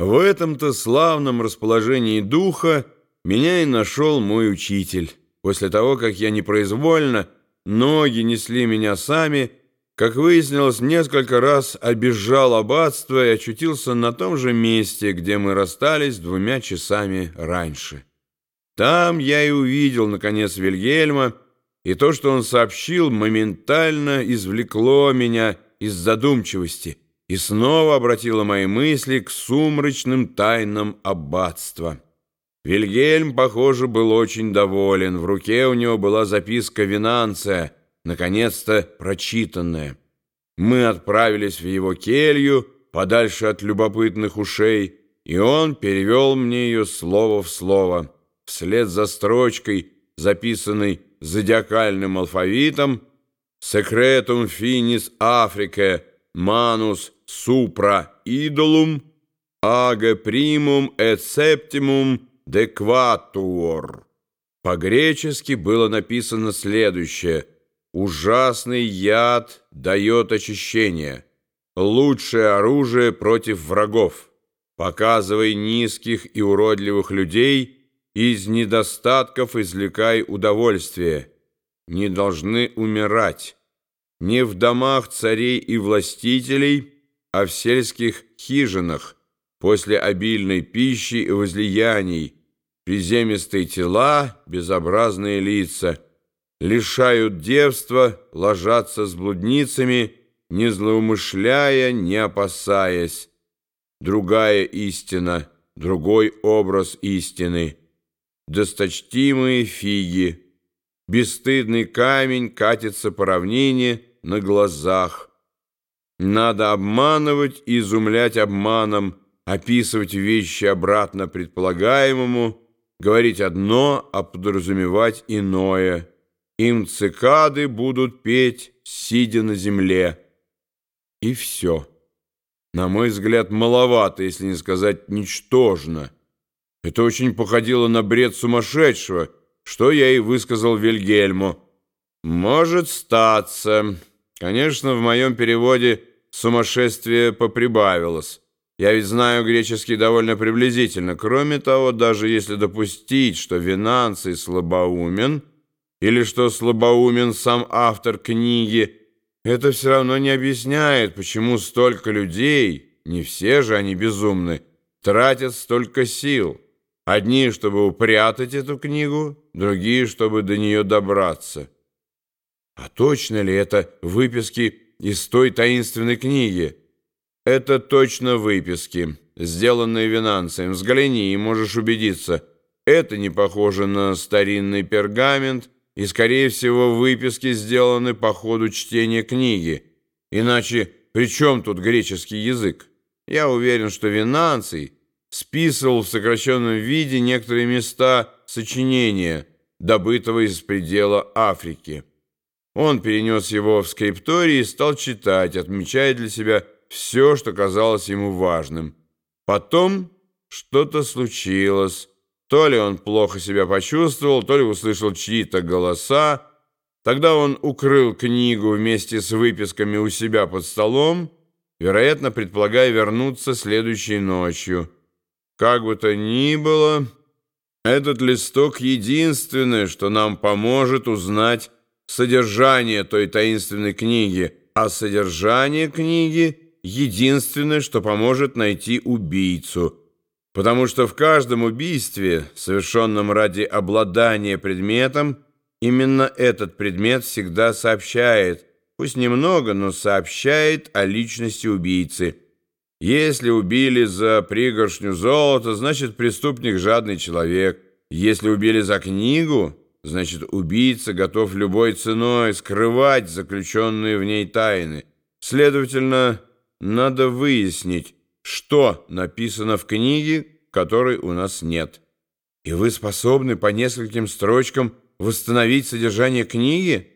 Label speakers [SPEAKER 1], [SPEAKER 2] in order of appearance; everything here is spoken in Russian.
[SPEAKER 1] В этом-то славном расположении духа меня и нашел мой учитель. После того, как я непроизвольно, ноги несли меня сами, как выяснилось, несколько раз обижал аббатство и очутился на том же месте, где мы расстались двумя часами раньше. Там я и увидел, наконец, Вильгельма, и то, что он сообщил, моментально извлекло меня из задумчивости и снова обратило мои мысли к сумрачным тайнам аббатства. Вильгельм, похоже, был очень доволен. В руке у него была записка Винанция, наконец-то прочитанная. Мы отправились в его келью, подальше от любопытных ушей, и он перевел мне ее слово в слово. Вслед за строчкой, записанной зодиакальным алфавитом «Secretum finis Africae manus supra idolum age primum et septimum dequatuor». По-гречески было написано следующее «Ужасный яд дает очищение, лучшее оружие против врагов, показывай низких и уродливых людей» Из недостатков извлекай удовольствие. Не должны умирать. Не в домах царей и властителей, а в сельских хижинах, после обильной пищи и возлияний, приземистые тела, безобразные лица, лишают девства, ложатся с блудницами, не злоумышляя, не опасаясь. Другая истина, другой образ истины — досточтимые фиги. Бесстыдный камень катится по равнине на глазах. Надо обманывать и изумлять обманом, описывать вещи обратно предполагаемому, говорить одно, а подразумевать иное. Им цикады будут петь, сидя на земле. И все. На мой взгляд, маловато, если не сказать ничтожно. Это очень походило на бред сумасшедшего, что я и высказал Вильгельму. «Может статься. Конечно, в моем переводе сумасшествие поприбавилось. Я ведь знаю греческий довольно приблизительно. Кроме того, даже если допустить, что Винанций слабоумен, или что слабоумен сам автор книги, это все равно не объясняет, почему столько людей, не все же они безумны, тратят столько сил». Одни, чтобы упрятать эту книгу, другие, чтобы до нее добраться. А точно ли это выписки из той таинственной книги? Это точно выписки, сделанные Винанцием. Взгляни и можешь убедиться. Это не похоже на старинный пергамент, и, скорее всего, выписки сделаны по ходу чтения книги. Иначе при чем тут греческий язык? Я уверен, что Винанций списывал в сокращенном виде некоторые места сочинения, добытого из предела Африки. Он перенес его в скрипторий и стал читать, отмечая для себя все, что казалось ему важным. Потом что-то случилось. То ли он плохо себя почувствовал, то ли услышал чьи-то голоса. Тогда он укрыл книгу вместе с выписками у себя под столом, вероятно, предполагая вернуться следующей ночью. Как бы то ни было, этот листок единственное, что нам поможет узнать содержание той таинственной книги, а содержание книги единственное, что поможет найти убийцу, потому что в каждом убийстве, совершенном ради обладания предметом, именно этот предмет всегда сообщает, пусть немного, но сообщает о личности убийцы – если убили за пригоршню золота, значит, преступник жадный человек. Если убили за книгу, значит, убийца готов любой ценой скрывать заключенные в ней тайны. Следовательно, надо выяснить, что написано в книге, которой у нас нет. И вы способны по нескольким строчкам восстановить содержание книги?